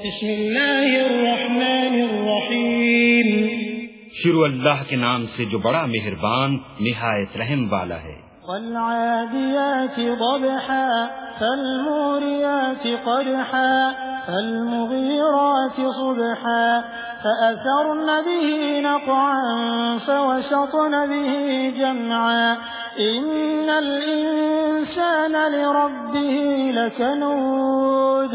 بسم اللہ الرحمن الرحیم۔ شروع اللہ کے نام سے جو بڑا مہربان نہایت رحم والا ہے۔ والعادیات ضبحا فالموریات قدحا فالمغیرات صبحا فأثرن به نقعا فوسطن به جمعا۔ إن الإنسان لربه لكنود۔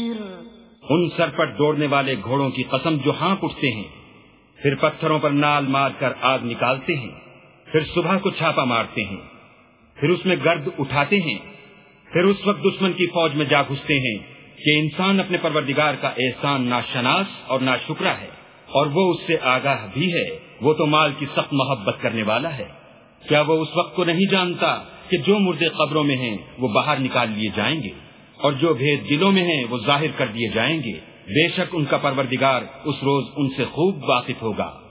ان سر پر دوڑنے والے گھوڑوں کی قسم جو ہانپ اٹھتے ہیں، پھر پتھروں پر نال مار کر آگ نکالتے ہیں، پھر صبح کو چھاپا مارتے ہیں، پھر اس میں گرد اٹھاتے ہیں، پھر اس وقت دشمن کی فوج میں جا گھستے ہیں کہ انسان اپنے پروردگار کا احسان نہ شناس اور نہ شکرا ہے، اور وہ اس سے آگاہ بھی ہے، وہ تو مال کی سخت محبت کرنے والا ہے۔ کیا وہ اس وقت کو نہیں جانتا کہ جو مردے قبروں میں ہیں، وہ باہر نکال لیے جائیں گے؟ اور جو بھید دلوں میں ہیں وہ ظاہر کر دیے جائیں گے۔ بے شک ان کا پروردگار اس روز ان سے خوب واقف ہوگا۔